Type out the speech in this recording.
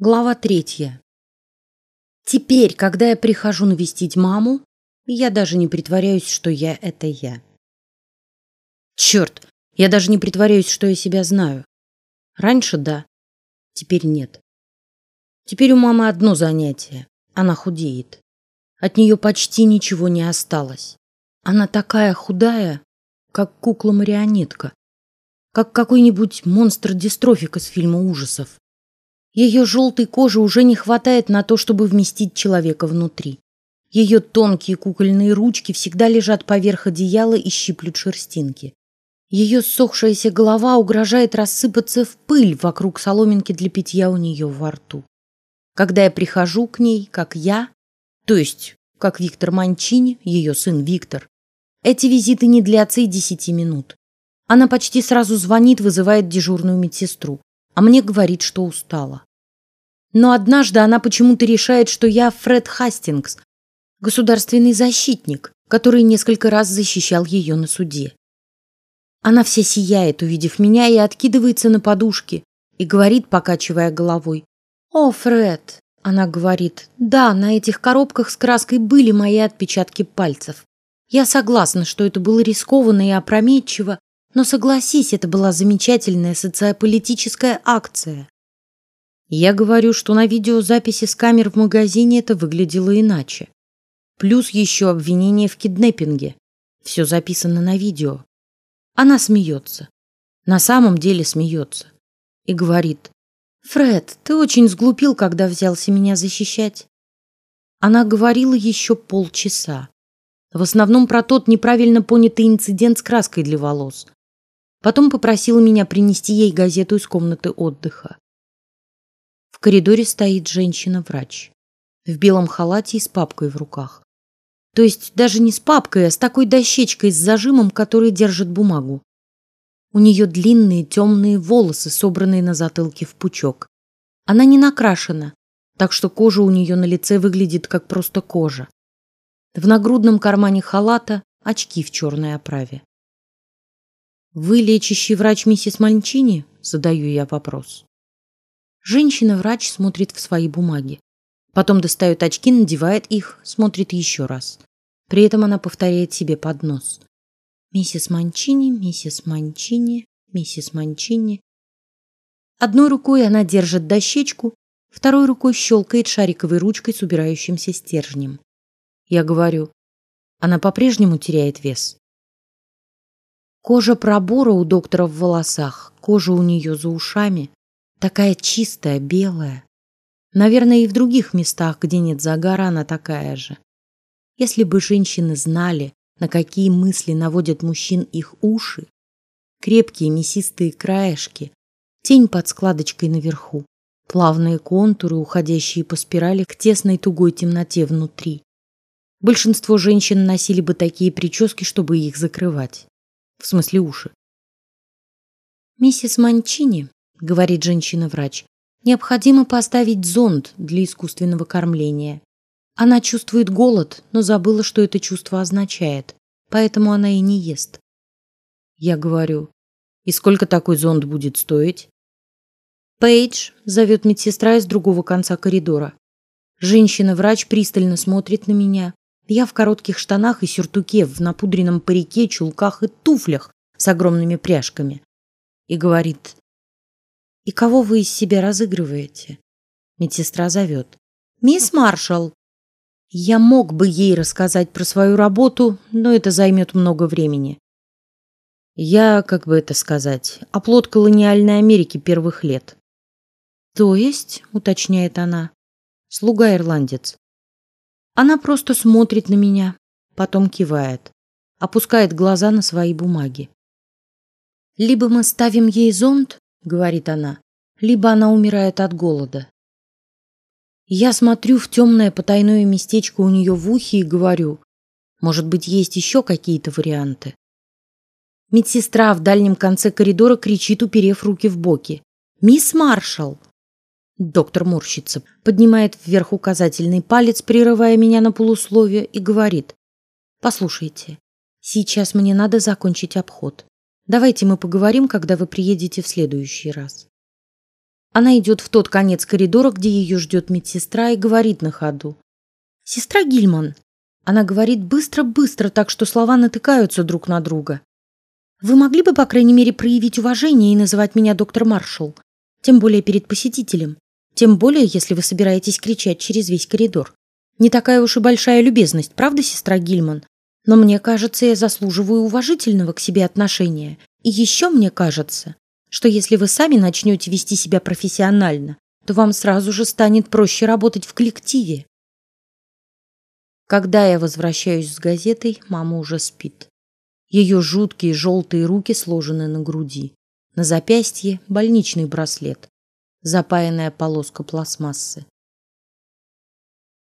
Глава третья. Теперь, когда я прихожу навестить маму, я даже не притворяюсь, что я это я. Черт, я даже не притворяюсь, что я себя знаю. Раньше да, теперь нет. Теперь у мамы одно занятие: она худеет. От нее почти ничего не осталось. Она такая худая, как кукла-марионетка, как какой-нибудь монстр-дистрофик из фильма ужасов. Ее желтой кожи уже не хватает на то, чтобы вместить человека внутри. Ее тонкие кукольные ручки всегда лежат поверх одеяла и щиплют шерстинки. Ее сохшаяся голова угрожает рассыпаться в пыль вокруг соломинки для питья у нее во рту. Когда я прихожу к ней, как я, то есть как Виктор Манчини, ее сын Виктор, эти визиты не длятся и десяти минут. Она почти сразу звонит, вызывает дежурную медсестру, а мне говорит, что устала. Но однажды она почему-то решает, что я Фред Хастингс, государственный защитник, который несколько раз защищал ее на суде. Она вся сияет, увидев меня, и откидывается на подушке и говорит, покачивая головой: "О, Фред!" Она говорит: "Да, на этих коробках с краской были мои отпечатки пальцев. Я согласна, что это было рискованно и опрометчиво, но согласись, это была замечательная социополитическая акция. Я говорю, что на видеозаписи с камер в магазине это выглядело иначе. Плюс еще обвинение в киднеппинге. Все записано на видео. Она смеется. На самом деле смеется. И говорит, Фред, ты очень сглупил, когда взялся меня защищать. Она говорила еще полчаса. В основном про тот неправильно понятый инцидент с краской для волос. Потом попросила меня принести ей газету из комнаты отдыха. В коридоре стоит женщина-врач в белом халате и с папкой в руках. То есть даже не с папкой, а с такой дощечкой с зажимом, который держит бумагу. У нее длинные темные волосы, собранные на затылке в пучок. Она не накрашена, так что кожа у нее на лице выглядит как просто кожа. В нагрудном кармане халата очки в черной оправе. Вы лечащий врач миссис Манчини? Задаю я вопрос. Женщина-врач смотрит в свои бумаги. Потом достает очки, надевает их, смотрит еще раз. При этом она повторяет себе под нос: "Миссис Манчини, миссис Манчини, миссис Манчини". Одной рукой она держит дощечку, второй рукой щелкает шариковой ручкой с убирающимся стержнем. Я говорю: "Она по-прежнему теряет вес". Кожа пробора у доктора в волосах, кожа у нее за ушами, Такая чистая, белая. Наверное, и в других местах, где нет загара, она такая же. Если бы женщины знали, на какие мысли наводят мужчин их уши, крепкие мясистые краешки, тень под складочкой наверху, плавные контуры, уходящие по спирали к тесной тугой темноте внутри. Большинство женщин носили бы такие прически, чтобы их закрывать. В смысле уши. Миссис Манчини говорит женщина-врач, необходимо поставить зонд для искусственного кормления. Она чувствует голод, но забыла, что это чувство означает, поэтому она и не ест. Я говорю, и сколько такой зонд будет стоить? Пейдж зовет медсестра из другого конца коридора. Женщина-врач пристально смотрит на меня. Я в коротких штанах и сюртуке, в напудренном парике, чулках и туфлях с огромными пряжками, и говорит: и кого вы из себя разыгрываете? Медсестра зовет. Мисс Маршалл. Я мог бы ей рассказать про свою работу, но это займет много времени. Я, как бы это сказать, оплот колониальной Америки первых лет. То есть, уточняет она, слуга ирландец. Она просто смотрит на меня, потом кивает, опускает глаза на свои бумаги. Либо мы ставим ей зонт, говорит она, либо она умирает от голода. Я смотрю в темное потайное местечко у нее в ухе и говорю, может быть, есть еще какие-то варианты. Медсестра в дальнем конце коридора кричит, уперев руки в боки: "Мисс Маршалл!" Доктор морщится, поднимает вверх указательный палец, прерывая меня на полусловие, и говорит: "Послушайте, сейчас мне надо закончить обход. Давайте мы поговорим, когда вы приедете в следующий раз. Она идет в тот конец коридора, где ее ждет медсестра, и говорит на ходу: "Сестра Гильман". Она говорит быстро-быстро, так что слова натыкаются друг на друга. Вы могли бы, по крайней мере, проявить уважение и называть меня доктор Маршалл, тем более перед посетителем, тем более, если вы собираетесь кричать через весь коридор. Не такая уж и большая любезность, правда, сестра Гильман? Но мне кажется, я заслуживаю уважительного к себе отношения. И еще мне кажется, что если вы сами начнете вести себя профессионально, то вам сразу же станет проще работать в коллективе. Когда я возвращаюсь с газетой, мама уже спит. Ее жуткие желтые руки сложены на груди, на запястье больничный браслет, запаянная полоска пластмассы.